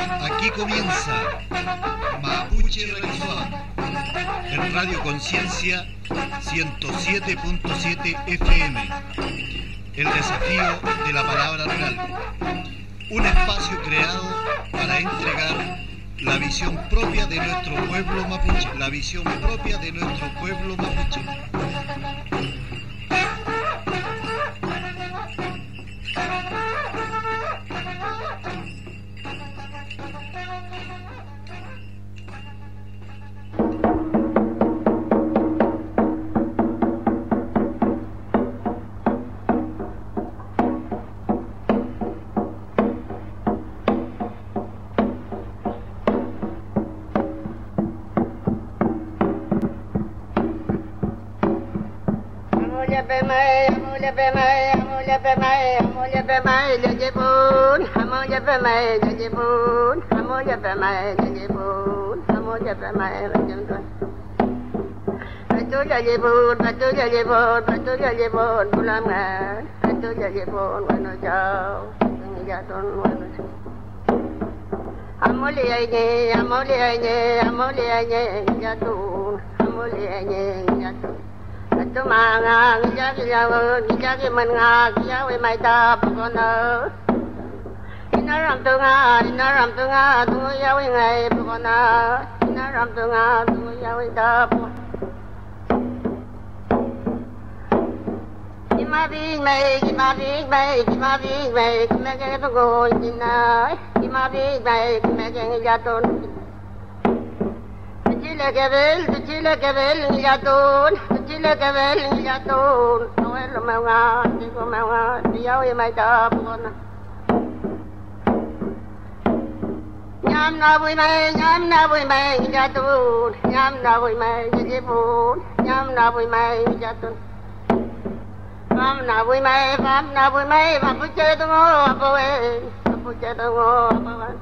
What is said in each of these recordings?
aquí comienza Mapuche Realizado en Radio Conciencia 107.7 FM. El desafío de la palabra rural. Un espacio creado para entregar la visión propia de nuestro pueblo mapuche, la visión propia de nuestro pueblo mapuche. jibun samo japa mai jibun samo japa mai jibun Batu jajibun, batu jajibun, batu jajibun, bulangan, batu jajibun, wano jauh, pengijaton wano jauh. Amuli aye, amuli aye, amuli aye, jatun, amuli aye, jatun. Batu mangang, jagi jauh, jagi mengang, jawi mai tapukona. 南让东啊，南让东啊，东呀喂，南不过南，南让东啊，东呀喂，打不。几麻几麦，几麻几麦，几麻几麦，几麦个都过。几麻几麦，几麦个你家多。几几来个喂，几几来个喂，你家多，几几来个喂，你家多。东来个麦啊，西个麦啊，西呀喂麦打不。Nham na vui mày nham na vui mày ra tu nham na vui mày ra đi bu nham na vui mày ra tu nham na vui mày nham na vui mày và bu chơi tu ngô bu ê vui chơi tu ngô bu ê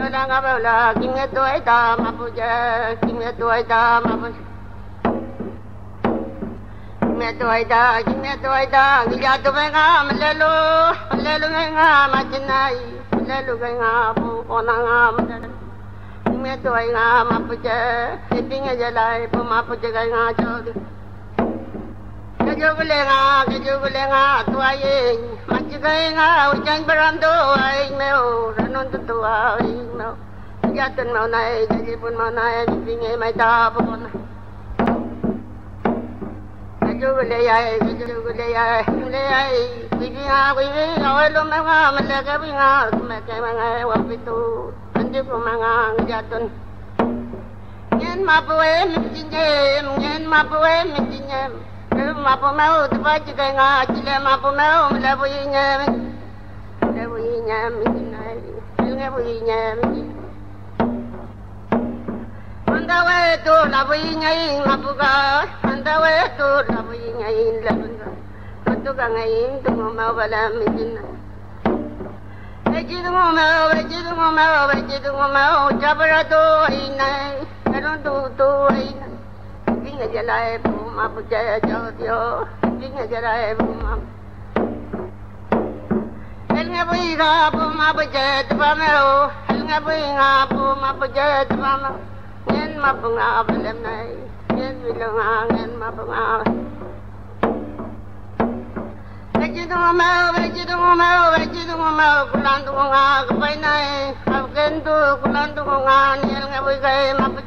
yo đang ngáp là kim nghe tuổi ta mà vui chơi kim nghe tuổi ta mà bu nghe tuổi ta kim nghe tuổi ta đi ra tu về ngã mà lê lu lê lu nghe ngã mà chân này le nga bu ko na nga am nga ma pu nga je lai pu nga cho de nga ga nga tu ay nga u chang ay ay na ay na ay ko na जुग ले आए जुग ले आए ले आई बीबी हाँ बीबी और लो मंगा मतलब के भी हाँ और तुम्हें के मंगाए वो भी तू अंजू को मंगा जातुन Ngin mabue mitinye, ngin mabue mitinye, mabu me utba chike nga chile mabu me umle buinye, le buinye mitinye, le buinye mitinye. Andawetu labuingain labuga Andawetu labuingain labuga Antuga ngain dumuma wala mijina Ejidumuma ejidumuma ejidumuma Jabrado ainai Erundu tu ainai Vinga jalae buma bujaya jodio Vinga jalae buma Helga buiga buma bujaya dvameo Helga buiga buma bujaya dvameo Ngin mabunga balam na Ngin wilunga ngin mabunga Bajidunga mao bajidunga mao bajidunga mao Kulandunga nga kapay na Afgento kulandunga nga Niyal nga boy kay mapit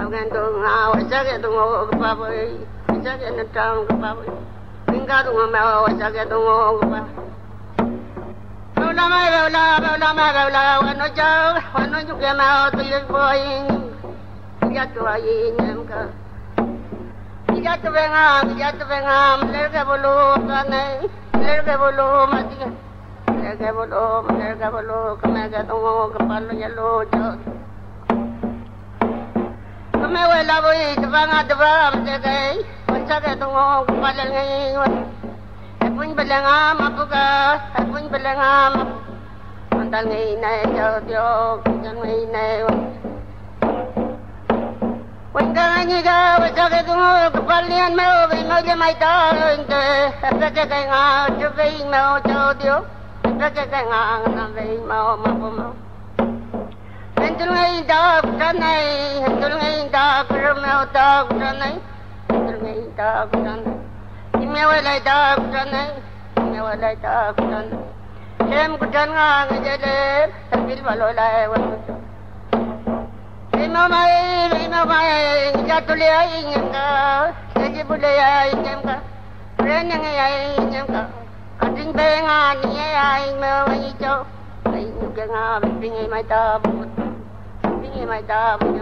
Afgento nga wasagya tungo kapapoy Wasagya na taong kapapoy Pinga tunga mao wasagya tungo kapapoy ulama gaula ulama gaula wano jau wano juga mau tulis boing tiga tua inyam ka tiga tu bengam tiga tu bengam lerga bulu kane lerga bulu mati ka lerga bulu lerga bulu kemega tungo kepalu jalu jau kemega labu itu bangat bam tegai Kau cakap tu ngomong kepala ngai Hakun balangam apuga, hakun balangam Mantal ngay na yaw diyo, kujan ngay na yaw Wanda nga nyi ga, wasake tungo, kapalian mo, bay mo di may talo Hindi, apete kay nga, chubay mo, chaw diyo Apete kay nga, nabay mo, mapumo Hentul ngay da, kujanay, hentul ngay da, kurum mo da, kujanay Hentul ngay da, kujanay मेवालाई दागन मेवालाई दागन हेम गुटन गांग जले बिल बलोलाए वन इनो माए इनो माए जातुले आई इंगा सेजी बुले आई इंगा प्रेनंग आई इंगा कटिंग बेंगा नी आई मेवाई जो ai nukenga pingi mai ta bu pingi mai ta bu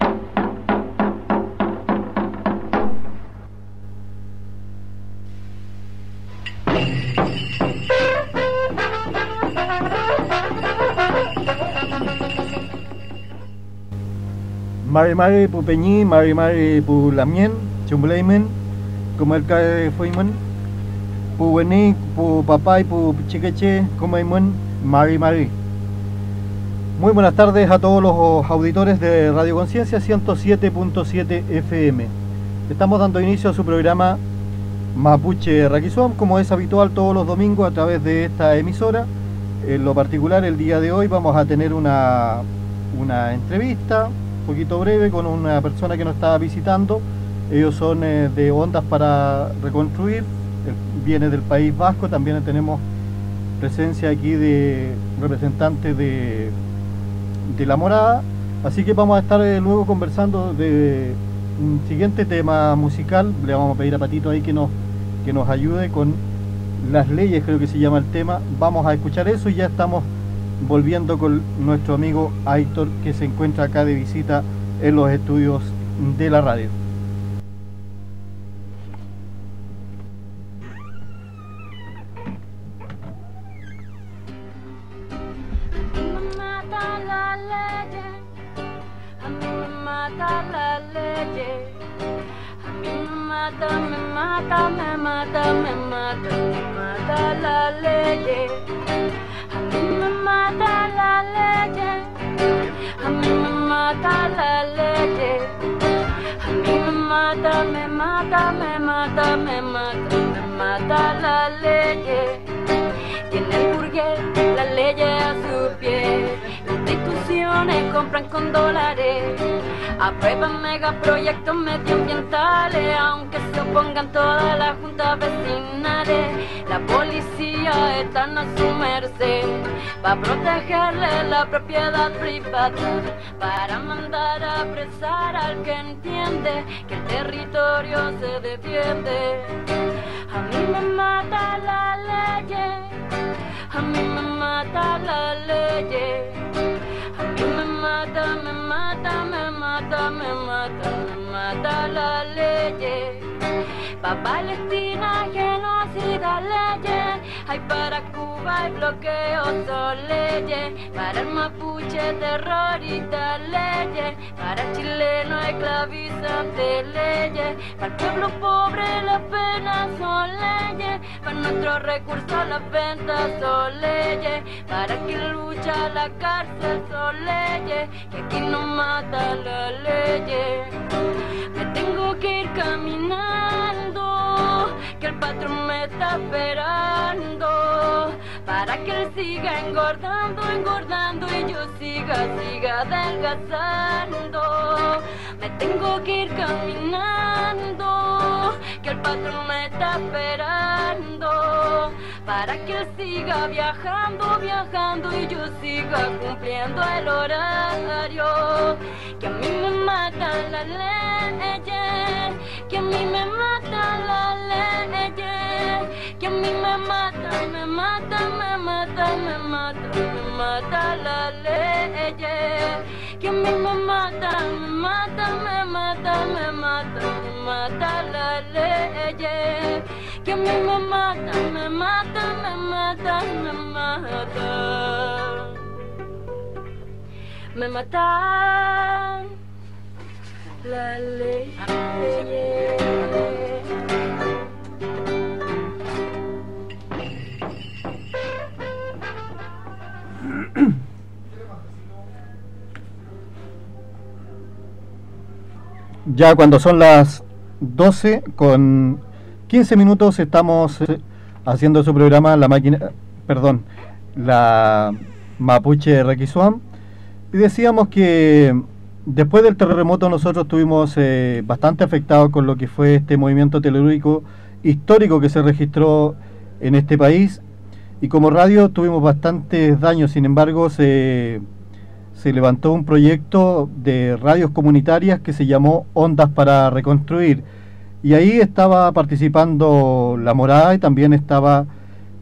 chow ka, wano nidol ka, mari-mari pu pu lamien, chumblaimen, kumal ka fuimen, pu weni, pu papai, pu chiqueche, kumaimen, mari-mari. Muy buenas tardes a todos los auditores de Radio Conciencia 107.7 FM. Estamos dando inicio a su programa Mapuche Raquizón, como es habitual todos los domingos a través de esta emisora. En lo particular, el día de hoy vamos a tener una, una entrevista poquito breve con una persona que nos estaba visitando. Ellos son eh, de Ondas para Reconstruir, eh, viene del País Vasco, también tenemos presencia aquí de representantes de, de La Morada, así que vamos a estar eh, luego conversando de un siguiente tema musical, le vamos a pedir a Patito ahí que nos, que nos ayude con las leyes, creo que se llama el tema, vamos a escuchar eso y ya estamos volviendo con nuestro amigo Aitor que se encuentra acá de visita en los estudios de la radio. Aunque se opongan todas las juntas vecinales. La policía está a su merced, para protegerle la propiedad privada, para mandar a apresar al que entiende que el territorio se defiende. A mí me mata la ley, a mí me mata la ley. A mí me mata, me mata, me mata, me mata, mata la ley. Pa' Palestina genocida leyes, hay para Cuba hay bloqueo son leyes, para el mapuche terrorista leyes, para chileno esclavizante leyes, para el pueblo pobre las penas son leyes, para nuestros recursos las ventas son leyes, para quien lucha la cárcel son leyes, que aquí no mata la ley. Me tengo que ir caminando, que el patrón me está esperando, para que él siga engordando, engordando y yo siga, siga adelgazando. Me tengo que ir caminando, que el patrón me está esperando, para que él siga viajando, viajando y yo siga cumpliendo el horario. Que a mí me mata la ley, que a mí me mata la ley, que a mí me mata, me mata, me mata, me mata, me mata la ley, que a mí me mata, me mata, me mata, me mata, me mata. Mata la ley que me mata, me mata, me mata, me mata. Me mata la ley. Ya cuando son las 12 con 15 minutos estamos eh, haciendo su programa La Máquina, perdón, la Mapuche Requisuam y decíamos que después del terremoto nosotros estuvimos eh, bastante afectados con lo que fue este movimiento telúrico histórico que se registró en este país y como radio tuvimos bastantes daños, sin embargo se se levantó un proyecto de radios comunitarias que se llamó Ondas para Reconstruir. Y ahí estaba participando La Morada y también estaba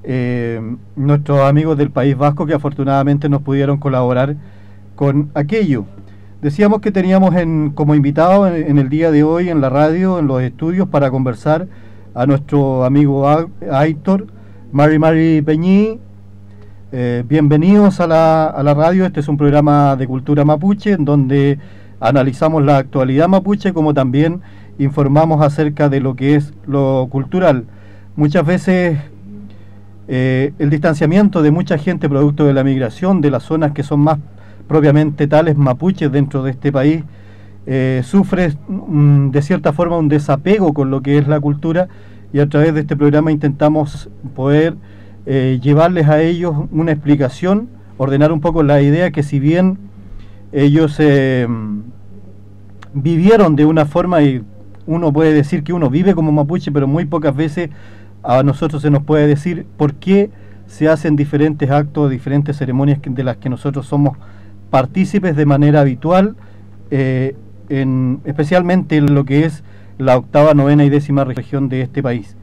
eh, nuestros amigos del País Vasco que afortunadamente nos pudieron colaborar con aquello. Decíamos que teníamos en, como invitado en, el día de hoy en la radio, en los estudios, para conversar a nuestro amigo Aitor, Mari Mari Peñí, eh, bienvenidos a la, a la radio, este es un programa de cultura mapuche en donde analizamos la actualidad mapuche como también informamos acerca de lo que es lo cultural. Muchas veces eh, el distanciamiento de mucha gente producto de la migración de las zonas que son más propiamente tales mapuches dentro de este país, eh, sufre mm, de cierta forma un desapego con lo que es la cultura y a través de este programa intentamos poder eh, llevarles a ellos una explicación, ordenar un poco la idea que si bien ellos vivieron de una forma y uno puede decir que uno vive como mapuche, pero muy pocas veces a nosotros se nos puede decir por qué se hacen diferentes actos, diferentes ceremonias de las que nosotros somos partícipes de manera habitual, eh, en, especialmente en lo que es la octava, novena y décima región de este país.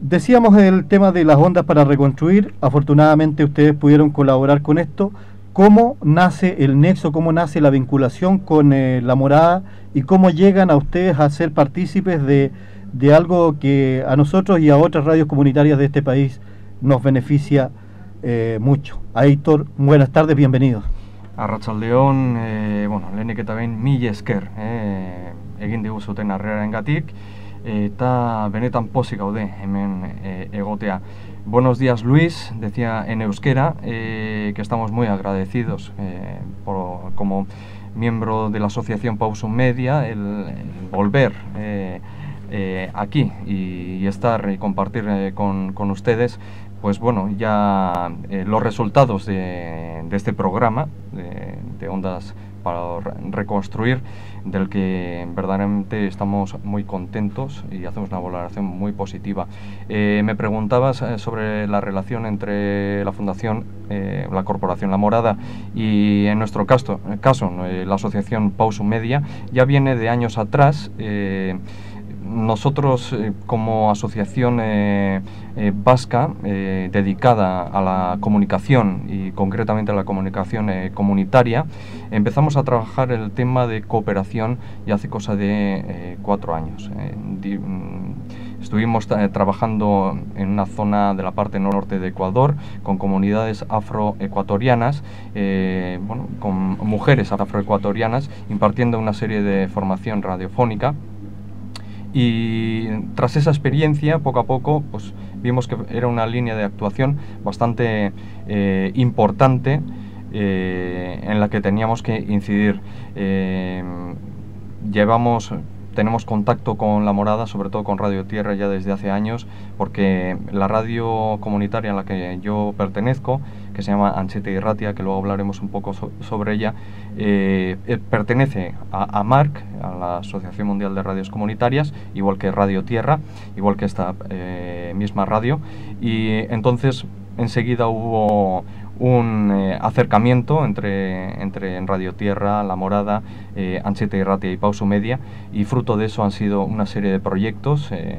Decíamos el tema de las ondas para reconstruir, afortunadamente ustedes pudieron colaborar con esto. ¿Cómo nace el nexo, cómo nace la vinculación con eh, la morada y cómo llegan a ustedes a ser partícipes de, de, algo que a nosotros y a otras radios comunitarias de este país nos beneficia eh, mucho? Aitor, buenas tardes, bienvenidos. A León, eh, bueno, lehen también mila esker, eh, egin diguzuten engatik, eta benetan pozik gaude hemen e, egotea. Buenos días Luis, decía en euskera, eh, que estamos muy agradecidos eh, por, como miembro de la asociación Pauso Media el, volver eh, aquí y, estar y compartir con, ustedes pues bueno, ya los resultados de, este programa de Ondas para reconstruir, del que verdaderamente estamos muy contentos y hacemos una valoración muy positiva. Eh, me preguntabas eh, sobre la relación entre la Fundación, eh, la Corporación La Morada y en nuestro caso, caso la Asociación Pauso Media, ya viene de años atrás nosotros eh, como asociación eh, eh, vasca dedicada a la comunicación y concretamente a la comunicación comunitaria, empezamos a trabajar el tema de cooperación ya hace cosa de cuatro años. Mm, estuvimos trabajando en una zona de la parte norte de Ecuador con comunidades afroecuatorianas, bueno, con mujeres afroecuatorianas, impartiendo una serie de formación radiofónica y tras esa experiencia, poco a poco, pues vimos que era una línea de actuación bastante eh, importante eh, en la que teníamos que incidir. Eh, llevamos tenemos contacto con La Morada, sobre todo con Radio Tierra ya desde hace años, porque la radio comunitaria en la que yo pertenezco, que se llama Anchete y Ratia, que luego hablaremos un poco sobre ella, eh, eh, pertenece a, a, MARC, a la Asociación Mundial de Radios Comunitarias, igual que Radio Tierra, igual que esta eh, misma radio, y entonces enseguida hubo un eh, acercamiento entre, entre en Radio Tierra, La Morada, eh, Anchete y Ratia y Pauso Media y fruto de eso han sido una serie de proyectos eh,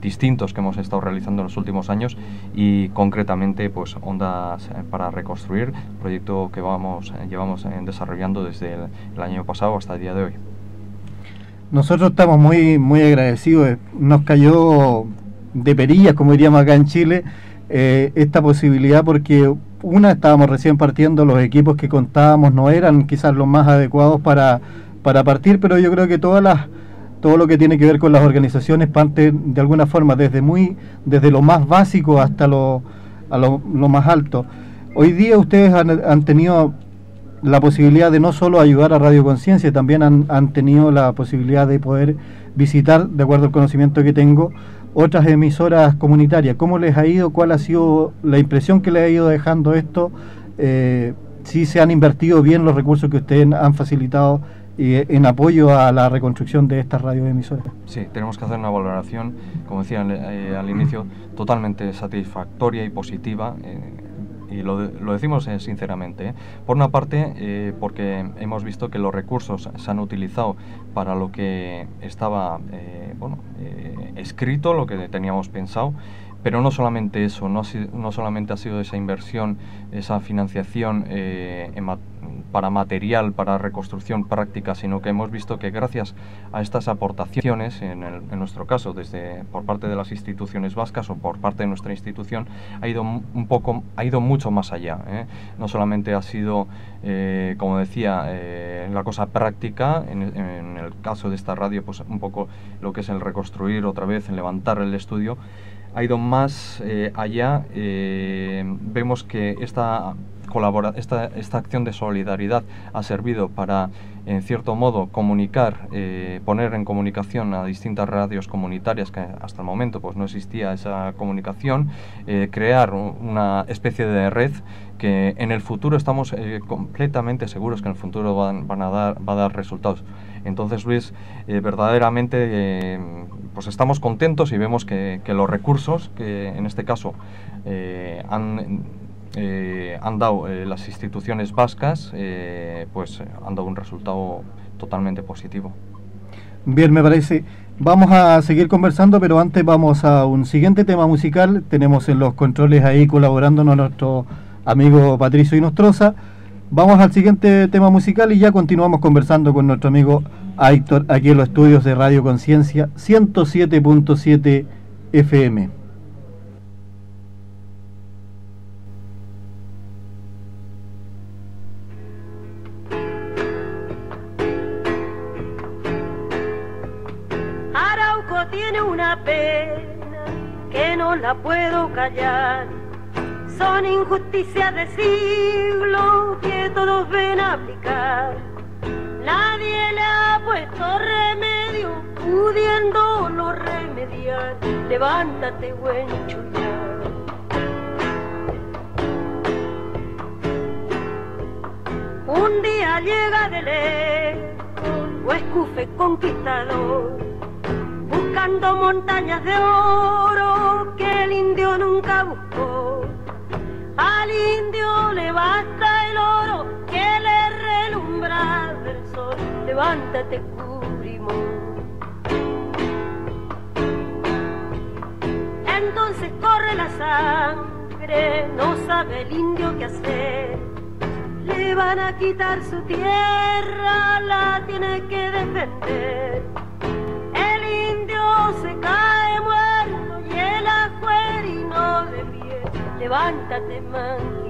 distintos que hemos estado realizando en los últimos años y concretamente pues Ondas para Reconstruir, proyecto que vamos, llevamos desarrollando desde el, año pasado hasta el día de hoy. Nosotros estamos muy, muy agradecidos. Nos cayó de perillas, como diríamos acá en Chile, eh, esta posibilidad porque una, estábamos recién partiendo, los equipos que contábamos no eran quizás los más adecuados para, para partir, pero yo creo que todas las todo lo que tiene que ver con las organizaciones parte de alguna forma desde muy desde lo más básico hasta lo, a lo, lo más alto. Hoy día ustedes han, han, tenido la posibilidad de no solo ayudar a Radio Conciencia, también han, han, tenido la posibilidad de poder visitar, de acuerdo al conocimiento que tengo, otras emisoras comunitarias. ¿Cómo les ha ido? ¿Cuál ha sido la impresión que les ha ido dejando esto? Eh, si se han invertido bien los recursos que ustedes han facilitado en apoyo a la reconstrucción de estas radioemisoras. Sí, tenemos que hacer una valoración, como decía eh, al inicio, totalmente satisfactoria y positiva. Y lo, decimos eh, sinceramente. ¿eh? Por una parte, eh, porque hemos visto que los recursos se han utilizado para lo que estaba bueno, escrito, lo que teníamos pensado, pero no solamente eso, no, no solamente ha sido esa inversión, esa financiación en, para material, para reconstrucción práctica, sino que hemos visto que gracias a estas aportaciones, en, el, nuestro caso, desde por parte de las instituciones vascas o por parte de nuestra institución, ha ido un poco, ha ido mucho más allá. ¿eh? No solamente ha sido, eh, como decía, eh, la cosa práctica, en, en, el caso de esta radio, pues un poco lo que es el reconstruir otra vez, en levantar el estudio, ha ido más allá. vemos que esta colabora esta, esta acción de solidaridad ha servido para, en cierto modo, comunicar, eh, poner en comunicación a distintas radios comunitarias que hasta el momento pues, no existía esa comunicación, eh, crear una especie de red que en el futuro estamos eh, completamente seguros que en el futuro van, van, a dar, va a dar resultados. Entonces, Luis, verdaderamente pues estamos contentos y vemos que, los recursos que en este caso han eh, han dado eh, las instituciones vascas, eh, pues han dado un resultado totalmente positivo. Bien, me parece. Vamos a seguir conversando, pero antes vamos a un siguiente tema musical. Tenemos en los controles ahí colaborándonos nuestro amigo Patricio Inostroza. Vamos al siguiente tema musical y ya continuamos conversando con nuestro amigo Héctor aquí en los estudios de Radio Conciencia 107.7 FM. La puedo callar. Son injusticias de siglo que todos ven aplicar. Nadie le ha puesto remedio, pudiéndolo remediar. Levántate, buen chullar. Un día llega de lejos, o escufe conquistador, buscando montañas de oro que el indio nunca buscó. Al indio le basta el oro que le relumbra del sol. Levántate, cubrimos. Entonces corre la sangre, no sabe el indio qué hacer. Le van a quitar su tierra, la tiene que defender. Cae muerto y el ajuerino de pie. Levántate, manguilé.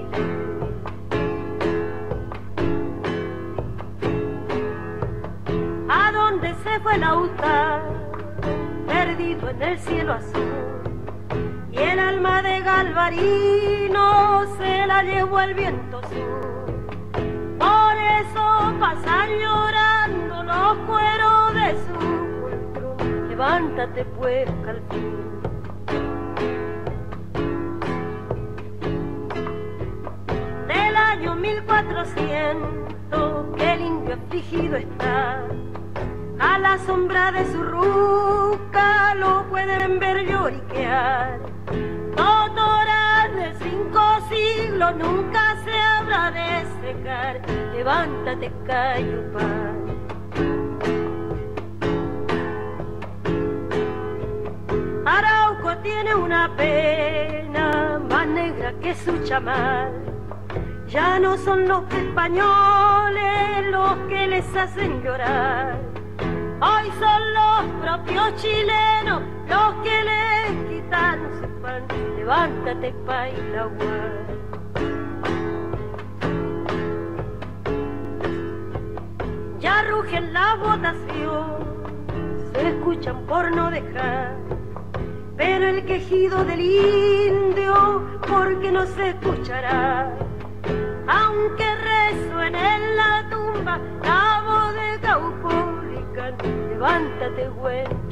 ¿A dónde se fue el autar? Perdido en el cielo azul. Y el alma de Galvarino se la llevó el viento sur. Por eso pasan llorando los cueros de su. Levántate pues, Calfín. Del año 1400 que el indio afligido está. A la sombra de su ruca lo pueden ver lloriquear. Doctora de cinco siglos nunca se habrá de secar. Levántate, Cayupán. Arauco tiene una pena más negra que su chamal. Ya no son los españoles los que les hacen llorar. Hoy son los propios chilenos los que les quitan su pan. Levántate, paila, Ya rugen la votación, se escuchan por no dejar. Pero el quejido del indio, porque no se escuchará. Aunque resuene en la tumba la voz de Caupolicán, levántate, buen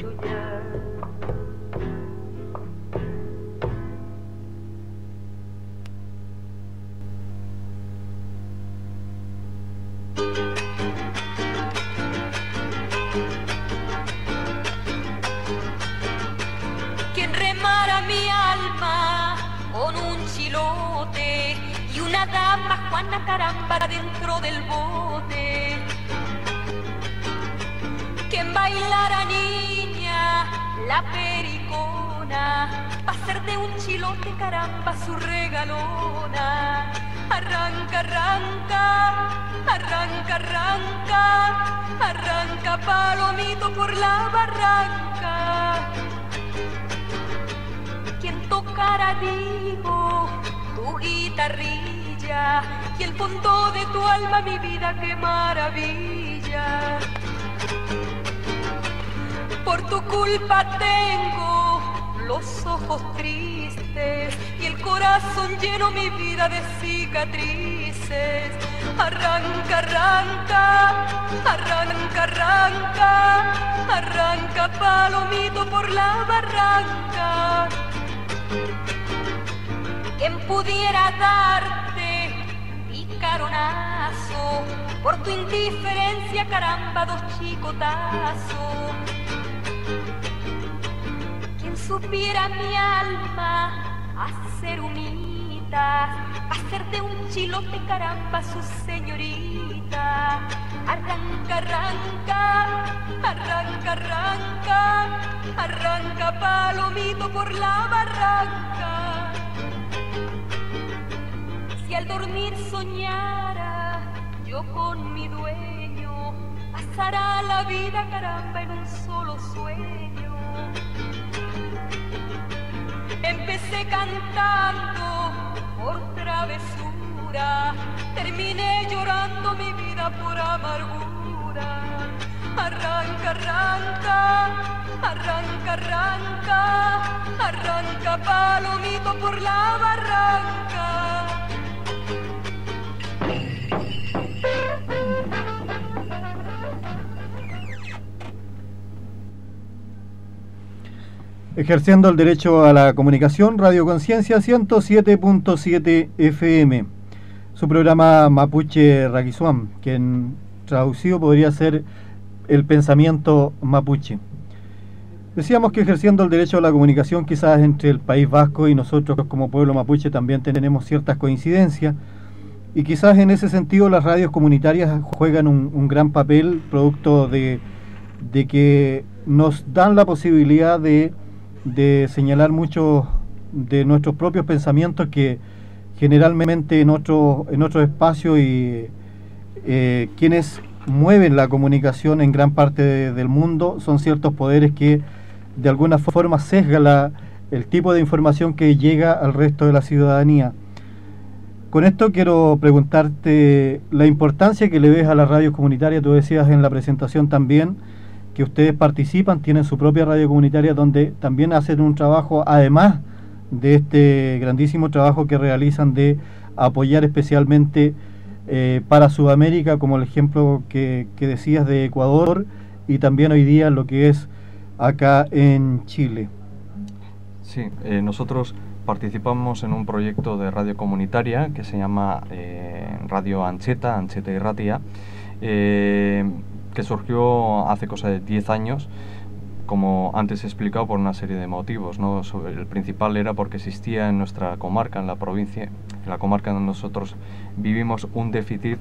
caramba dentro del bote. Quien bailara niña la pericona va a ser de un chilote caramba su regalona. Arranca, arranca, arranca, arranca, arranca palomito por la barranca quien tocara digo tu y el fondo de tu alma mi vida qué maravilla. Por tu culpa tengo los ojos tristes y el corazón lleno mi vida de cicatrices. Arranca arranca arranca arranca arranca palomito por la barranca. Quien pudiera darte por tu indiferencia, caramba, dos chicotazos. Quien supiera mi alma hacer humitas, hacerte un chilote, caramba, su señorita. Arranca, arranca, arranca, arranca, arranca palomito por la barranca. Si al dormir soñara yo con mi dueño, pasará la vida caramba en un solo sueño. Empecé cantando por travesura, terminé llorando mi vida por amargura. Arranca, arranca, arranca, arranca, arranca palomito por la barranca. Ejerciendo el derecho a la comunicación, Radio Conciencia 107.7 FM. Su programa Mapuche Raquizuam, que en traducido podría ser el pensamiento mapuche. Decíamos que ejerciendo el derecho a la comunicación quizás entre el País Vasco y nosotros como pueblo mapuche también tenemos ciertas coincidencias y quizás en ese sentido las radios comunitarias juegan un, un gran papel producto de, de que nos dan la posibilidad de de señalar muchos de nuestros propios pensamientos que generalmente en otros en otros espacios y eh, quienes mueven la comunicación en gran parte de, del mundo son ciertos poderes que de alguna forma sesga el tipo de información que llega al resto de la ciudadanía. Con esto quiero preguntarte la importancia que le ves a la radio comunitaria, tú decías en la presentación también, que ustedes participan, tienen su propia radio comunitaria donde también hacen un trabajo, además de este grandísimo trabajo que realizan de apoyar especialmente eh, para Sudamérica, como el ejemplo que, decías de Ecuador y también hoy día lo que es acá en Chile. Sí, eh, nosotros participamos en un proyecto de radio comunitaria que se llama eh, Radio Ancheta, Ancheta y Ratia que surgió hace cosa de 10 años, como antes he explicado, por una serie de motivos. ¿no? El principal era porque existía en nuestra comarca, en la provincia, en la comarca donde nosotros vivimos, un déficit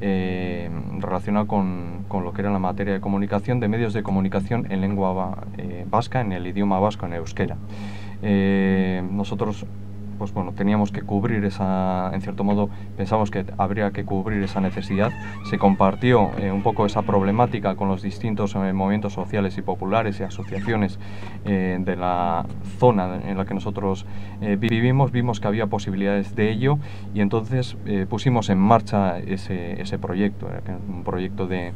eh, relacionado con, con, lo que era la materia de comunicación, de medios de comunicación en lengua eh, vasca, en el idioma vasco, en euskera. Eh, nosotros pues bueno, teníamos que cubrir esa, en cierto modo, pensamos que habría que cubrir esa necesidad. Se compartió eh, un poco esa problemática con los distintos eh, movimientos sociales y populares y asociaciones eh, de la zona en la que nosotros vivimos, vimos que había posibilidades de ello y entonces pusimos en marcha ese, ese proyecto, un proyecto de,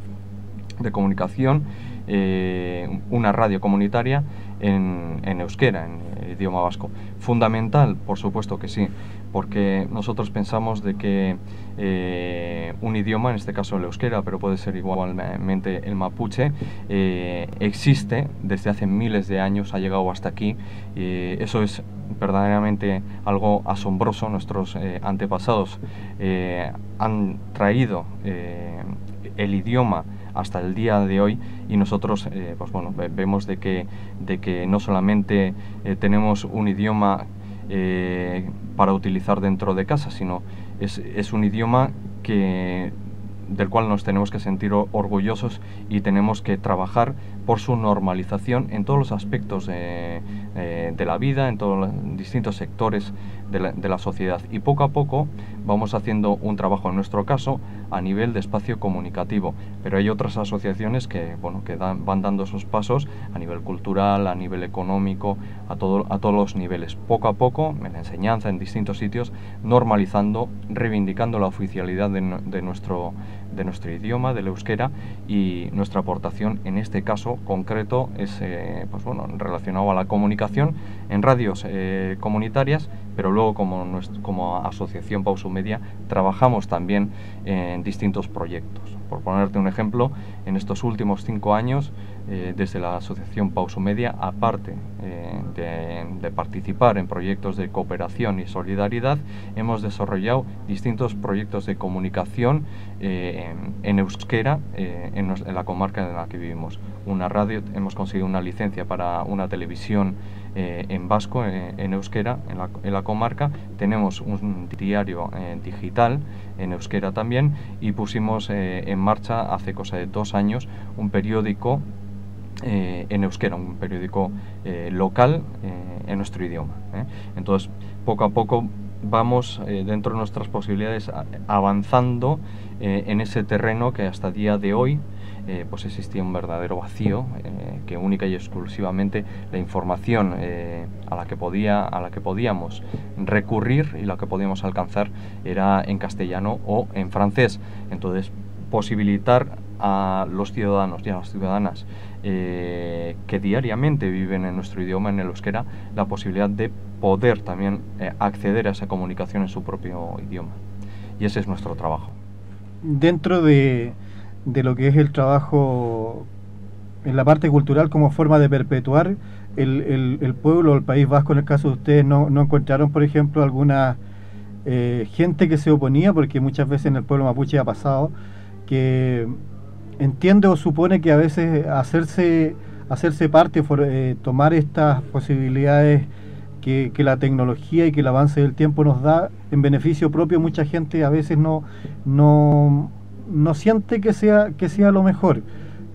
de comunicación, una radio comunitaria en, en euskera, en idioma vasco. Fundamental, por supuesto que sí, porque nosotros pensamos de que eh, un idioma, en este caso el euskera, pero puede ser igualmente el mapuche, eh, existe desde hace miles de años, ha llegado hasta aquí. y eso es verdaderamente algo asombroso. Nuestros eh, antepasados han traído el idioma hasta el día de hoy y nosotros eh, pues bueno, vemos de que, de que no solamente eh, tenemos un idioma eh, para utilizar dentro de casa, sino es, es un idioma que del cual nos tenemos que sentir orgullosos y tenemos que trabajar por su normalización en todos los aspectos de, la vida, en todos los distintos sectores de la, sociedad. Y poco a poco vamos haciendo un trabajo, en nuestro caso, a nivel de espacio comunicativo. Pero hay otras asociaciones que, bueno, que van dando esos pasos a nivel cultural, a nivel económico, a, todo, a todos los niveles. Poco a poco, en la enseñanza, en distintos sitios, normalizando, reivindicando la oficialidad de, de nuestro, de nuestro idioma, del euskera, y nuestra aportación en este caso concreto es eh, pues bueno, relacionado a la comunicación en radios eh, comunitarias, pero luego como, asociación Pauso Media trabajamos también en distintos proyectos. Por ponerte un ejemplo, en estos últimos cinco años, eh, desde la asociación Pauso Media, aparte de, de, participar en proyectos de cooperación y solidaridad, hemos desarrollado distintos proyectos de comunicación en, euskera en, la comarca en la que vivimos. Una radio, hemos conseguido una licencia para una televisión eh, en vasco, eh, en euskera, en la, en la, comarca. Tenemos un diario eh, digital en euskera también y pusimos en marcha hace cosa de dos años un periódico en euskera, un periódico local en nuestro idioma. Entonces, poco a poco vamos dentro de nuestras posibilidades avanzando en ese terreno que hasta día de hoy eh, pues existía un verdadero vacío eh, que única y exclusivamente la información eh, a la que podía a la que podíamos recurrir y la que podíamos alcanzar era en castellano o en francés entonces posibilitar a los ciudadanos y a las ciudadanas que diariamente viven en nuestro idioma en el euskera la posibilidad de poder también acceder a esa comunicación en su propio idioma. Y ese es nuestro trabajo. Dentro de de lo que es el trabajo en la parte cultural como forma de perpetuar el, el, pueblo, el País Vasco, en el caso de ustedes, no, no encontraron, por ejemplo, alguna eh, gente que se oponía, porque muchas veces en el pueblo mapuche ha pasado, que entiende o supone que a veces hacerse, hacerse parte, eh, tomar estas posibilidades que, que, la tecnología y que el avance del tiempo nos da en beneficio propio, mucha gente a veces no, no no siente que sea, que sea lo mejor,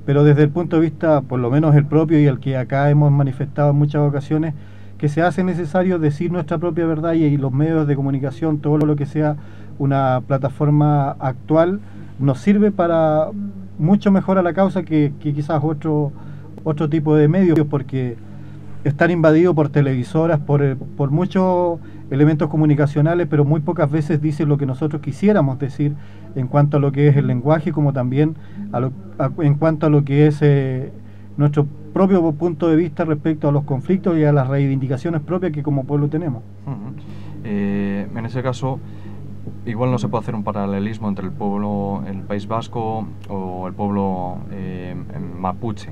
pero desde el punto de vista, por lo menos el propio y el que acá hemos manifestado en muchas ocasiones, que se hace necesario decir nuestra propia verdad y, los medios de comunicación, todo lo que sea una plataforma actual, nos sirve para mucho mejor a la causa que, quizás otro, otro tipo de medios, porque están invadidos por televisoras, por, eh, por muchos elementos comunicacionales, pero muy pocas veces dicen lo que nosotros quisiéramos decir en cuanto a lo que es el lenguaje, como también en cuanto a lo que es eh, nuestro propio punto de vista respecto a los conflictos y a las reivindicaciones propias que como pueblo tenemos. Eh, en ese caso, igual no se puede hacer un paralelismo entre el pueblo, el País Vasco o el pueblo mapuche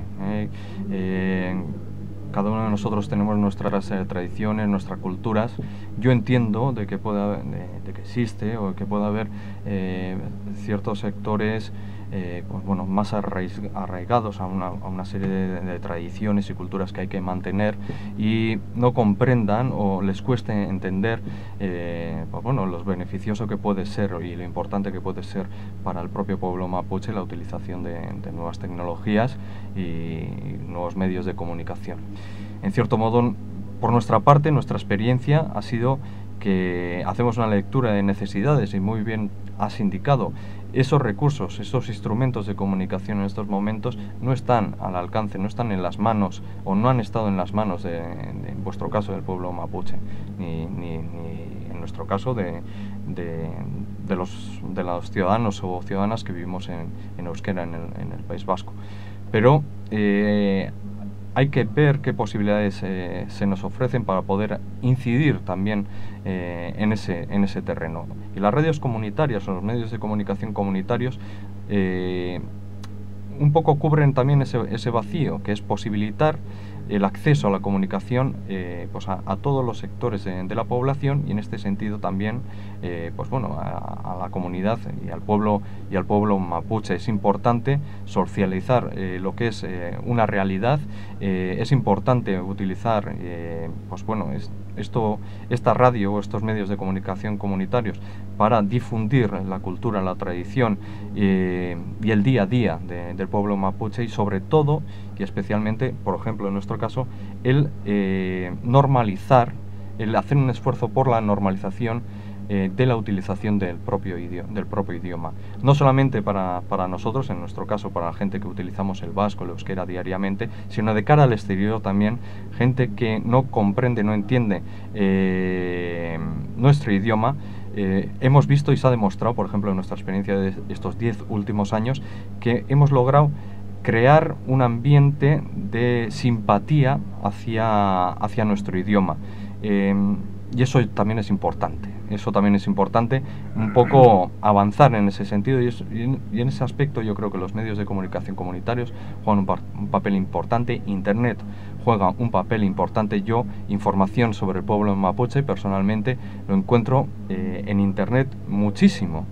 cada uno de nosotros tenemos nuestras eh, tradiciones, nuestras culturas. Yo entiendo de que, de, existe o que pueda haber eh, ciertos sectores eh, pues bueno, más arraigados a una, a una serie de, tradiciones y culturas que hay que mantener y no comprendan o les cueste entender eh, pues bueno, los beneficioso que puede ser y lo importante que puede ser para el propio pueblo mapuche la utilización de, de nuevas tecnologías y nuevos medios de comunicación. En cierto modo, por nuestra parte, nuestra experiencia ha sido que hacemos una lectura de necesidades y muy bien has indicado, esos recursos, esos instrumentos de comunicación en estos momentos no están al alcance, no están en las manos o no han estado en las manos de, en vuestro caso del pueblo mapuche, ni, ni, en nuestro caso de, de, los, de los ciudadanos o ciudadanas que vivimos en, en Euskera, en el, en el País Vasco. Pero eh, hay que ver qué posibilidades eh, se nos ofrecen para poder incidir también eh, en, ese, en ese terreno. Y las radios comunitarias o los medios de comunicación comunitarios eh, un poco cubren también ese, ese vacío, que es posibilitar el acceso a la comunicación eh, pues a, todos los sectores de, la población y en este sentido también eh, pues bueno a, la comunidad y al pueblo y al pueblo mapuche. Es importante socializar eh, lo que es una realidad. Es importante utilizar pues bueno es, esto, esta radio o estos medios de comunicación comunitarios para difundir la cultura, la tradición y el día a día del pueblo mapuche y sobre todo y especialmente, por ejemplo, en nuestro caso, el eh, normalizar, el hacer un esfuerzo por la normalización eh, de la utilización del propio, idioma. No solamente para, nosotros, en nuestro caso, para la gente que utilizamos el vasco, el euskera diariamente, sino de cara al exterior también, gente que no comprende, no entiende eh, nuestro idioma. Hemos visto y se ha demostrado, por ejemplo, en nuestra experiencia de estos 10 últimos años, que hemos logrado crear un ambiente de simpatía hacia, hacia nuestro idioma. Em, y eso también es importante. Eso también es importante, un poco avanzar en ese sentido y, en, ese aspecto yo creo que los medios de comunicación comunitarios juegan un, papel importante, Internet juega un papel importante. Yo, información sobre el pueblo mapuche, personalmente lo encuentro eh, en Internet muchísimo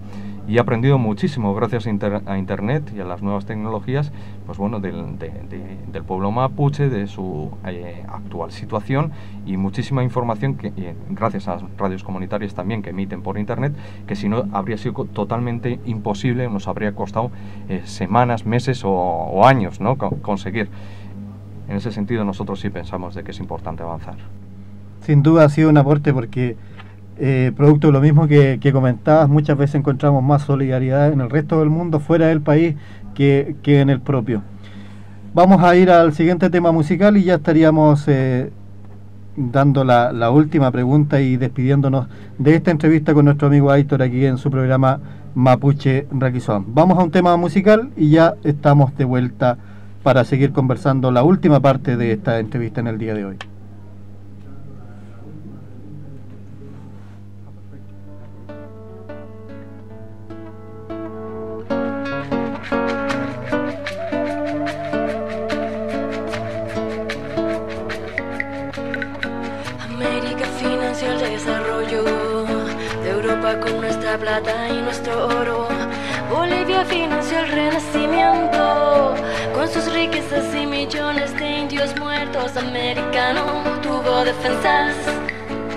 y he aprendido muchísimo gracias a, Internet y a las nuevas tecnologías, pues bueno, del, del pueblo mapuche, de su eh, actual situación y muchísima información que, gracias a las radios comunitarias también que emiten por Internet, que si no habría sido totalmente imposible, nos habría costado eh, semanas, meses o, años ¿no? conseguir. En ese sentido nosotros sí pensamos de que es importante avanzar. Sin duda ha sido un aporte porque eh, producto de lo mismo que, comentabas, muchas veces encontramos más solidaridad en el resto del mundo, fuera del país, que, en el propio. Vamos a ir al siguiente tema musical y ya estaríamos eh, dando la, última pregunta y despidiéndonos de esta entrevista con nuestro amigo Aitor aquí en su programa Mapuche Raquizón. Vamos a un tema musical y ya estamos de vuelta para seguir conversando la última parte de esta entrevista en el día de hoy. Americano tuvo defensas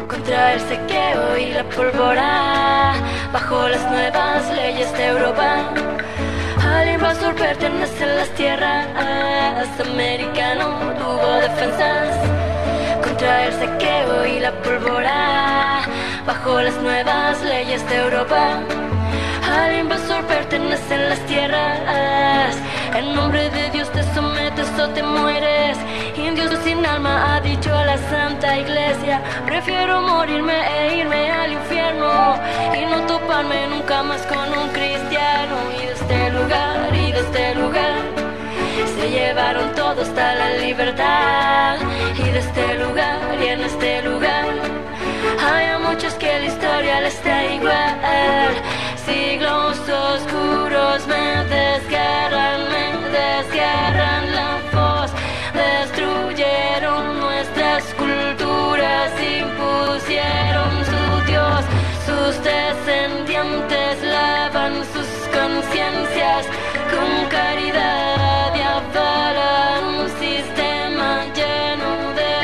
contra el sequeo y la pólvora bajo las nuevas leyes de Europa. Al invasor pertenecen las tierras. Americano tuvo defensas contra el sequeo y la pólvora bajo las nuevas leyes de Europa. Al invasor pertenecen las tierras. En nombre de Dios te sometes o te mueres. Indios sin alma ha dicho a la Santa Iglesia. Prefiero morirme e irme al infierno y no toparme nunca más con un cristiano. Y de este lugar, y de este lugar. Se llevaron todo hasta la libertad. Y de este lugar, y en este lugar hay muchos que la historia les da igual. Siglos oscuros me desgarran descendientes lavan sus conciencias con caridad y avalan un sistema lleno de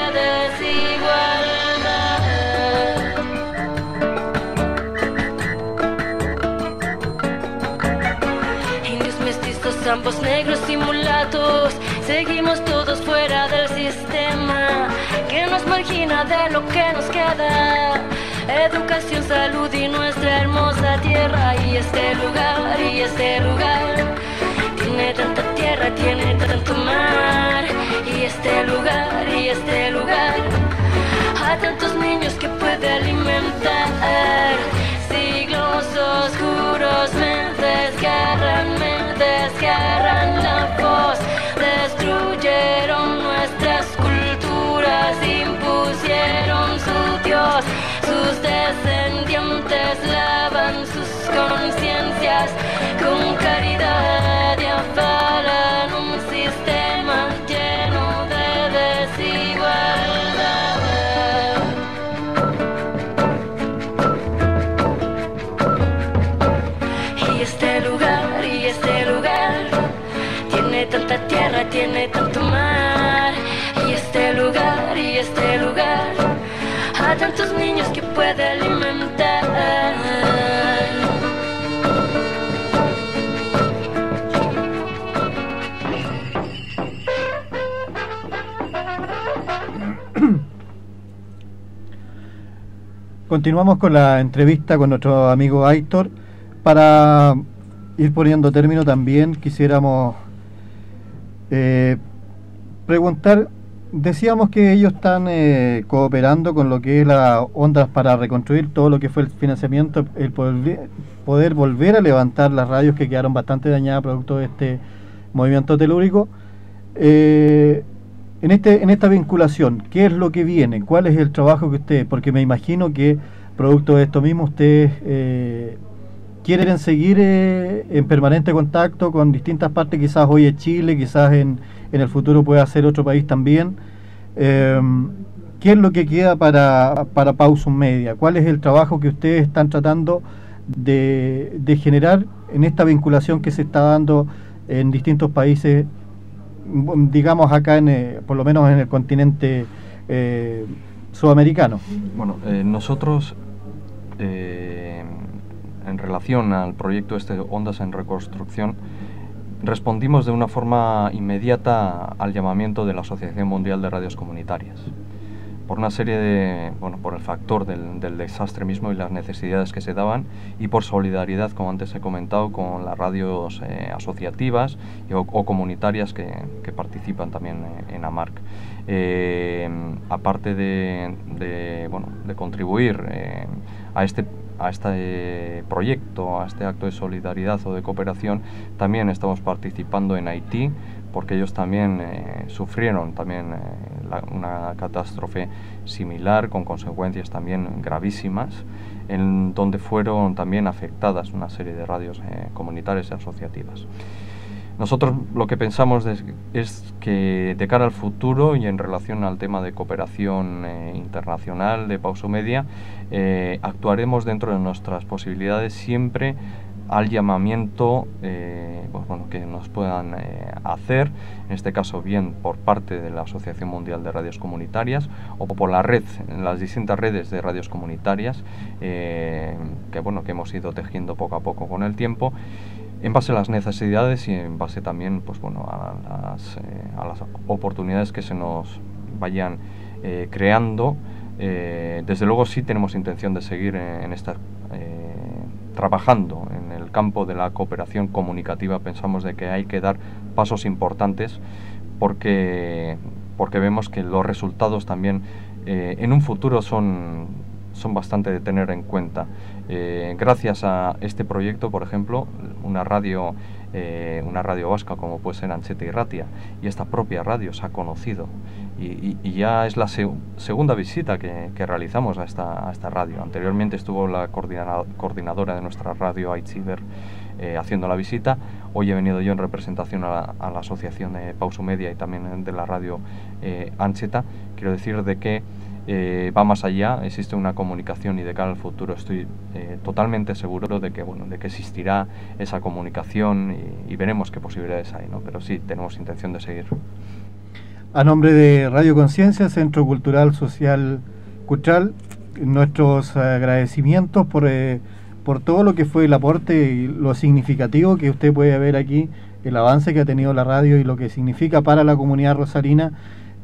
ambos negros y mulatos, seguimos todos fuera del sistema que nos margina de lo que nos queda. Educación, salud y nuestra hermosa tierra y este lugar y este lugar. Tiene tanta tierra, tiene tanto mar y este lugar y este lugar. A tantos niños que puede alimentar siglos oscuros me desgarran, me desgarran la tiene tanta tierra, tiene tanto mar. Y este lugar, y este lugar, a tantos niños que puede Continuamos con la entrevista con nuestro amigo Aitor. Para ir poniendo término también quisiéramos eh, preguntar, decíamos que ellos están eh, cooperando con lo que es la ondas para reconstruir todo lo que fue el financiamiento, el poder, volver a levantar las radios que quedaron bastante dañadas producto de este movimiento telúrico. Eh, en, este, en esta vinculación, ¿qué es lo que viene? ¿Cuál es el trabajo que ustedes, porque me imagino que producto de esto mismo ustedes eh, quieren seguir eh, en permanente contacto con distintas partes, quizás hoy es Chile, quizás en, en el futuro pueda ser otro país también. Eh, ¿Qué es lo que queda para, para Pausum Media? ¿Cuál es el trabajo que ustedes están tratando de, de generar en esta vinculación que se está dando en distintos países, digamos acá, en, eh, por lo menos en el continente eh, sudamericano? Bueno, eh, nosotros, en relación al proyecto este Ondas en Reconstrucción, respondimos de una forma inmediata al llamamiento de la Asociación Mundial de Radios Comunitarias. Por una serie de, bueno, por el factor del, desastre mismo y las necesidades que se daban y por solidaridad, como antes he comentado, con las radios eh, asociativas y o, comunitarias que, participan también eh, en AMARC. Eh, aparte de, bueno, de contribuir a este a este proyecto, a este acto de solidaridad o de cooperación, también estamos participando en Haití, porque ellos también eh, sufrieron también eh, una catástrofe similar con consecuencias también gravísimas, en donde fueron también afectadas una serie de radios eh, comunitarias y asociativas. Nosotros lo que pensamos es, es que de cara al futuro y en relación al tema de cooperación eh, internacional de Pauso Media, actuaremos dentro de nuestras posibilidades siempre al llamamiento eh, pues bueno, que nos puedan eh, hacer, en este caso bien por parte de la Asociación Mundial de Radios Comunitarias o por la red, las distintas redes de radios comunitarias eh, que, bueno, que hemos ido tejiendo poco a poco con el tiempo en base a las necesidades y en base también pues bueno a las, eh, a las oportunidades que se nos vayan eh, creando. Eh, desde luego sí tenemos intención de seguir en, en esta trabajando en el campo de la cooperación comunicativa pensamos de que hay que dar pasos importantes porque porque vemos que los resultados también eh, en un futuro son son bastante de tener en cuenta. Eh, gracias a este proyecto, por ejemplo, una radio, eh, una radio vasca como puede ser Ancheta y Ratia, y esta propia radio se ha conocido. Y, y- y ya es la seg- segunda visita que, que realizamos a esta, a esta radio. Anteriormente estuvo la coordina- coordinadora de nuestra radio, Aitziber, eh, haciendo la visita. Hoy he venido yo en representación a la, a la asociación de Pauso Media y también de la radio eh, Ancheta. Quiero decir de que eh, va más allá, existe una comunicación y de cara al futuro estoy eh, totalmente seguro de que, bueno, de que existirá esa comunicación y, y veremos qué posibilidades hay, ¿no? Pero sí, tenemos intención de seguir. A nombre de Radio Conciencia, Centro Cultural Social Cutral, nuestros agradecimientos por, eh, por todo lo que fue el aporte y lo significativo que usted puede ver aquí, el avance que ha tenido la radio y lo que significa para la comunidad rosarina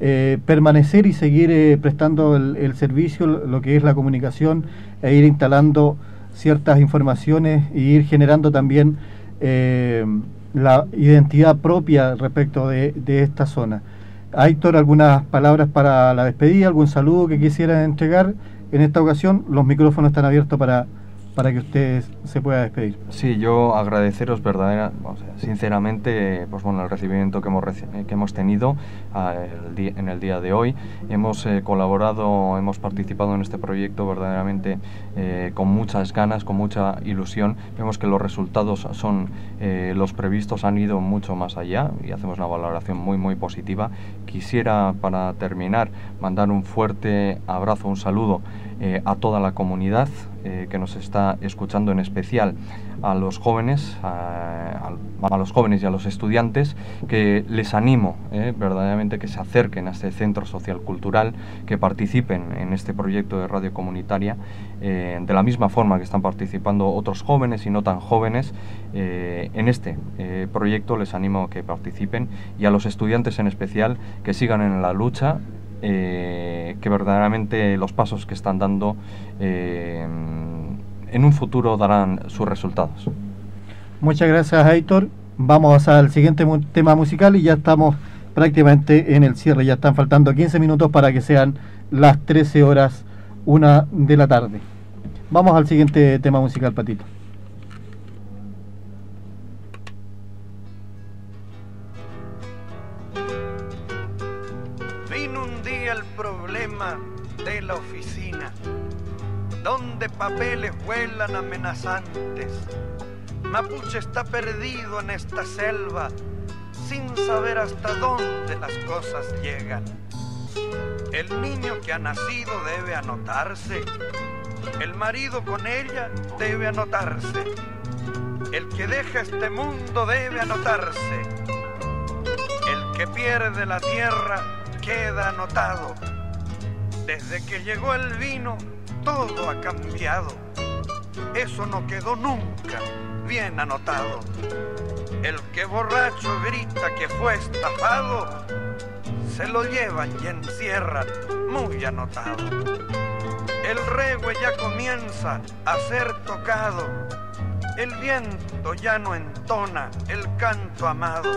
eh, permanecer y seguir eh, prestando el, servicio, lo que es la comunicación, e ir instalando ciertas informaciones e ir generando también eh, la identidad propia respecto de, de esta zona. Aitor, algunas palabras para la despedida, algún saludo que quisieran entregar en esta ocasión. Los micrófonos están abiertos para, para que usted se pueda despedir. Sí, yo agradeceros verdadera, o sea, sinceramente, pues bueno, el recibimiento que hemos, eh, que hemos tenido ah, el en el día de hoy. Hemos eh, colaborado, hemos participado en este proyecto verdaderamente eh, con muchas ganas, con mucha ilusión. Vemos que los resultados son eh, los previstos, han ido mucho más allá y hacemos una valoración muy, muy positiva. Quisiera, para terminar, mandar un fuerte abrazo, un saludo eh, a toda la comunidad eh, que nos está escuchando, en especial a los jóvenes, a, los jóvenes y a los estudiantes, que les animo eh, verdaderamente que se acerquen a este centro social cultural, que participen en este proyecto de radio comunitaria, eh, de la misma forma que están participando otros jóvenes y no tan jóvenes. en este proyecto les animo a que participen y a los estudiantes en especial que sigan en la lucha eh, que verdaderamente los pasos que están dando eh, en un futuro darán sus resultados. Muchas gracias, Aitor. Vamos al siguiente tema musical y ya estamos prácticamente en el cierre. Ya están faltando 15 minutos para que sean las 13 horas, una de la tarde. Vamos al siguiente tema musical, Patito. Donde papeles vuelan amenazantes. Mapuche está perdido en esta selva, sin saber hasta dónde las cosas llegan. El niño que ha nacido debe anotarse, el marido con ella debe anotarse, el que deja este mundo debe anotarse. El que pierde la tierra queda anotado. Desde que llegó el vino, todo ha cambiado. Eso no quedó nunca bien anotado. El que borracho grita que fue estafado, se lo llevan y encierran muy anotado. El regue ya comienza a ser tocado. El viento ya no entona el canto amado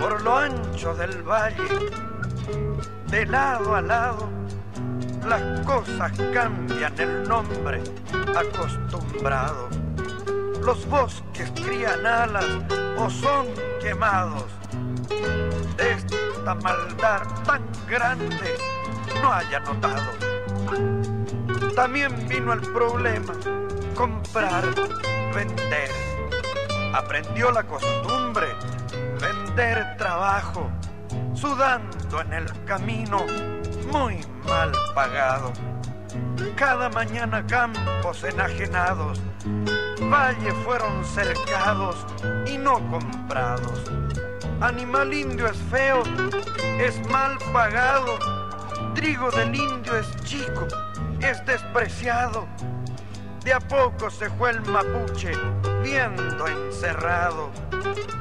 por lo ancho del valle, de lado a lado, las cosas cambian el nombre acostumbrado. Los bosques crían alas o son quemados. De esta maldad tan grande no haya notado. También vino el problema, comprar, vender. Aprendió la costumbre vender trabajo, sudando en el camino, muy mal pagado. Cada mañana campos enajenados, valles fueron cercados y no comprados. Animal indio es feo, es mal pagado, trigo del indio es chico, es despreciado. De a poco se fue el mapuche viendo encerrado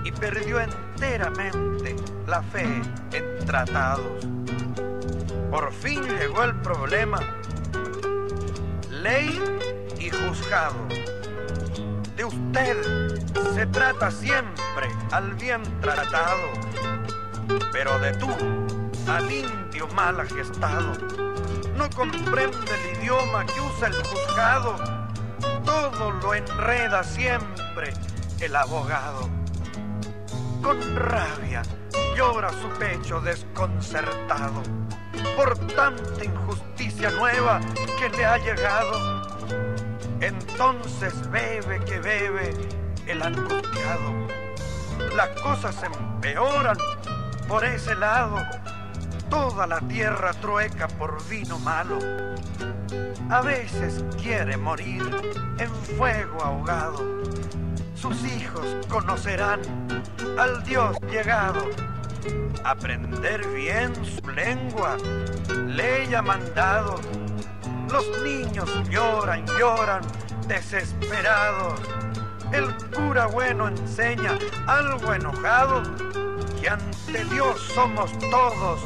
y perdió enteramente la fe en tratados. Por fin llegó el problema, ley y juzgado. De usted se trata siempre al bien tratado, pero de tú al indio mal agestado. No comprende el idioma que usa el juzgado, todo lo enreda siempre el abogado. Con rabia llora su pecho desconcertado por tanta injusticia nueva que le ha llegado. Entonces bebe que bebe el angustiado. Las cosas empeoran por ese lado. Toda la tierra trueca por vino malo. A veces quiere morir en fuego ahogado. Sus hijos conocerán al Dios llegado. Aprender bien su lengua le ha mandado. Los niños lloran, lloran, desesperados. El cura bueno enseña algo enojado. que ante Dios somos todos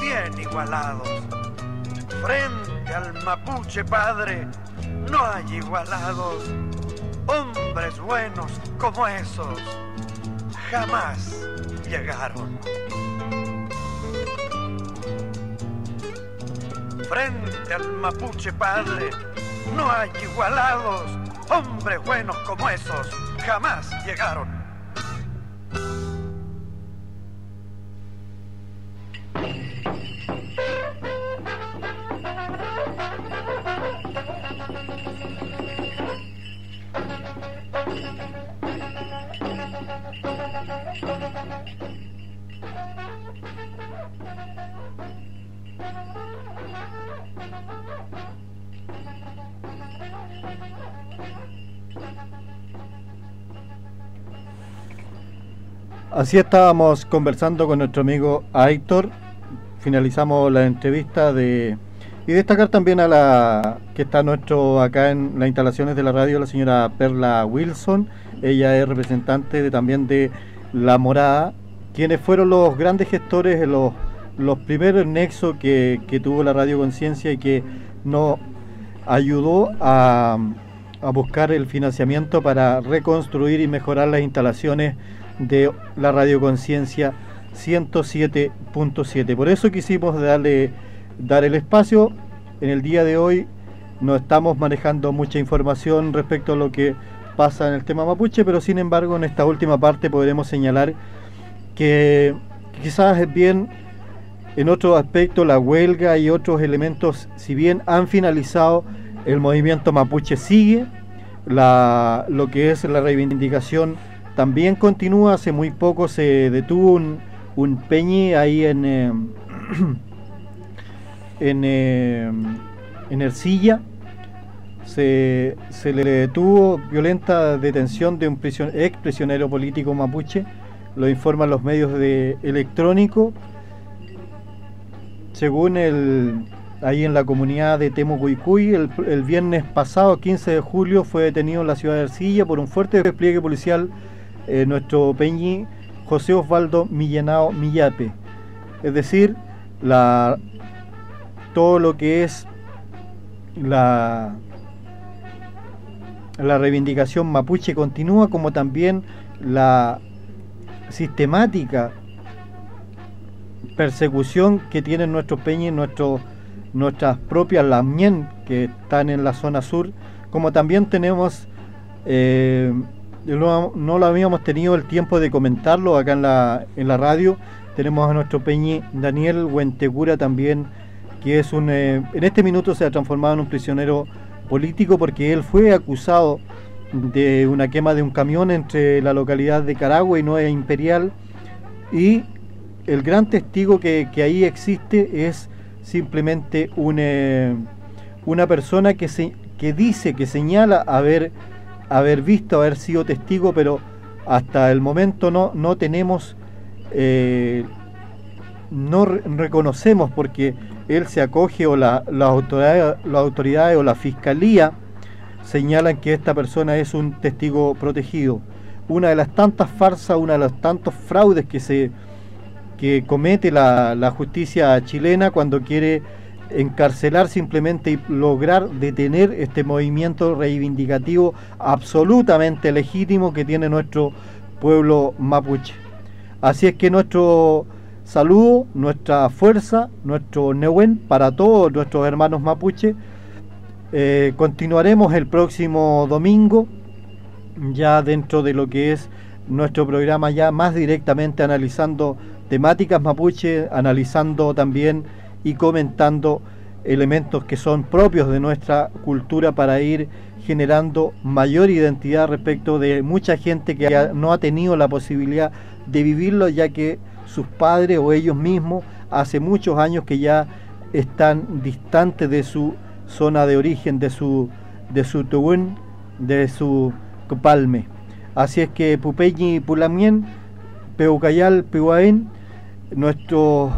bien igualados. Frente al mapuche padre no hay igualados. Hombres buenos como esos jamás llegaron. Frente al mapuche padre no hay igualados. Hombres buenos como esos jamás llegaron. Así estábamos conversando con nuestro amigo Héctor. Finalizamos la entrevista de y destacar también a la que está nuestro acá en las instalaciones de la radio, la señora Perla Wilson. Ella es representante de, también de La Morada, quienes fueron los grandes gestores, los, los primeros nexos que, que tuvo la Radio Conciencia y que nos ayudó a, a buscar el financiamiento para reconstruir y mejorar las instalaciones de la radioconciencia 107.7. Por eso quisimos darle dar el espacio. En el día de hoy no estamos manejando mucha información respecto a lo que pasa en el tema mapuche, pero sin embargo en esta última parte podremos señalar que quizás es bien en otro aspecto la huelga y otros elementos, si bien han finalizado, el movimiento mapuche sigue, la, lo que es la reivindicación también continúa, hace muy poco se detuvo un, un peñi ahí en, eh, en, eh, en Ercilla, se, se, le detuvo violenta detención de un ex prisionero político mapuche, lo informan los medios de electrónico, según el ahí en la comunidad de Temucuicuy, el, el viernes pasado, 15 de julio, fue detenido en la ciudad de Ercilla por un fuerte despliegue policial eh, nuestro peñi José Osvaldo Millanao Millape. Es decir, la, todo lo que es la, la reivindicación mapuche continúa, como también la sistemática persecución que tienen nuestros peñis, nuestros, nuestras propias lamien que están en la zona sur, como también tenemos eh, no, no, lo habíamos tenido el tiempo de comentarlo acá en la, en la radio. Tenemos a nuestro peñi Daniel Huentecura también, que es un eh, en este minuto se ha transformado en un prisionero político porque él fue acusado de una quema de un camión entre la localidad de Caragua y Nueva Imperial y el gran testigo que, que ahí existe es simplemente un, eh, una persona que, se, que dice, que señala haber haber visto, haber sido testigo, pero hasta el momento no, no tenemos, eh, no re reconocemos porque él se acoge o la, la autoridad, las autoridades o la fiscalía señalan que esta persona es un testigo protegido. Una de las tantas farsas, una de los tantos fraudes que se que comete la, la justicia chilena cuando quiere encarcelar simplemente y lograr detener este movimiento reivindicativo absolutamente legítimo que tiene nuestro pueblo mapuche. Así es que nuestro saludo, nuestra fuerza, nuestro Nehuen para todos nuestros hermanos mapuche. Eh, continuaremos el próximo domingo, ya dentro de lo que es nuestro programa, ya más directamente analizando temáticas mapuche, analizando también y comentando elementos que son propios de nuestra cultura para ir generando mayor identidad respecto de mucha gente que no ha tenido la posibilidad de vivirlo ya que sus padres o ellos mismos hace muchos años que ya están distantes de su zona de origen, de su de su de su palme. Así es que Pupeñi Pulamien, Peucayal, Peuaén, nuestro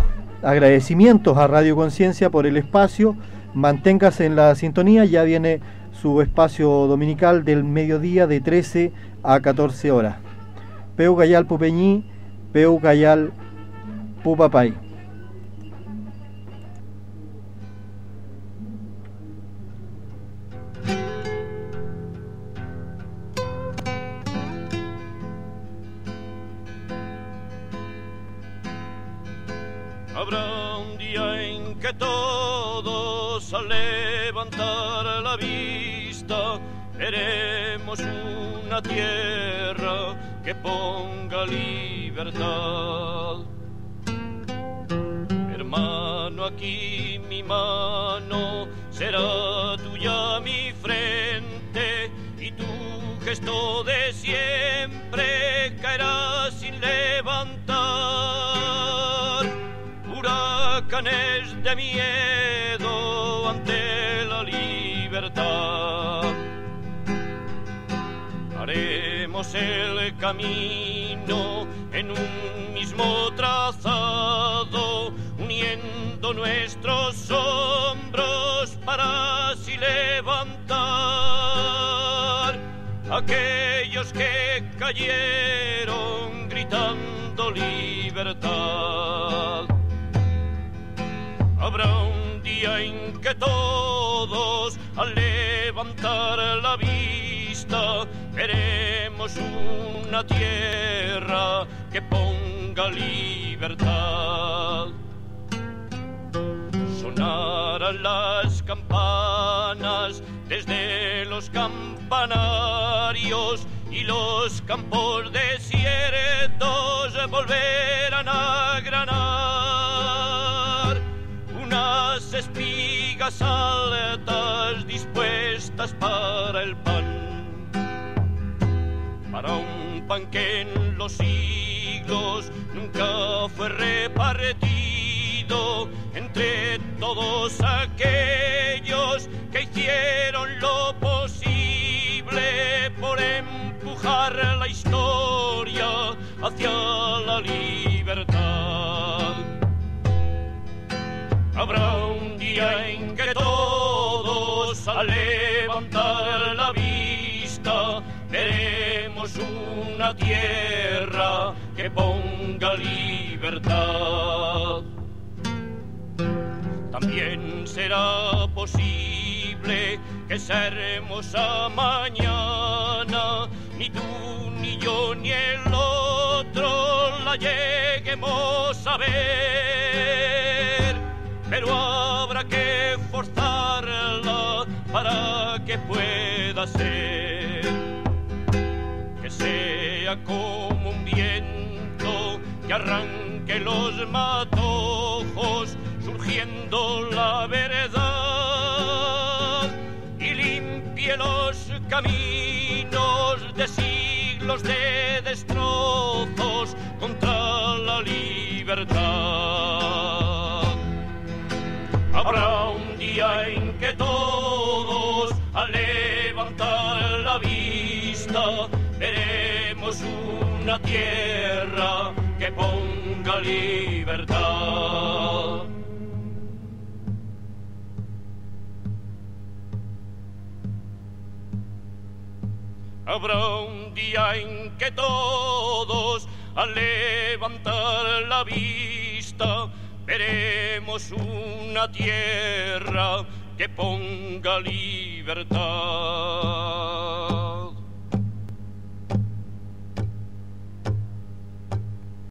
agradecimientos a Radio Conciencia por el espacio. Manténgase en la sintonía, ya viene su espacio dominical del mediodía de 13 a 14 horas. Peu Gayal Pupeñí, peu callal pu que todos al levantar la vista veremos una tierra que ponga libertad. Hermano, aquí mi mano será tuya mi frente y tu gesto de siempre caerá sin de miedo ante la libertad. Haremos el camino en un mismo trazado, uniendo nuestros hombros para así levantar aquellos que cayeron gritando libertad. Habrá un día en que todos al levantar la vista veremos una tierra que ponga libertad. Sonarán las campanas desde los campanarios y los campos desiertos volverán a granar espigas altas dispuestas para el pan, para un pan que en los siglos nunca fue repartido entre todos aquellos que hicieron lo posible por empujar la historia hacia la libertad. Habrá un día en que todos al levantar la vista veremos una tierra que ponga libertad. También será posible que esa hermosa mañana ni tú ni yo ni el otro la lleguemos a ver habrá que forzarla para que pueda ser. Que sea como un viento que arranque los matojos, surgiendo la verdad y limpie los caminos de siglos de destrozos contra la libertad. Habrá un día en que todos al levantar la vista veremos una tierra que ponga libertad. Habrá un día en que todos al levantar la vista veremos una tierra que ponga libertad.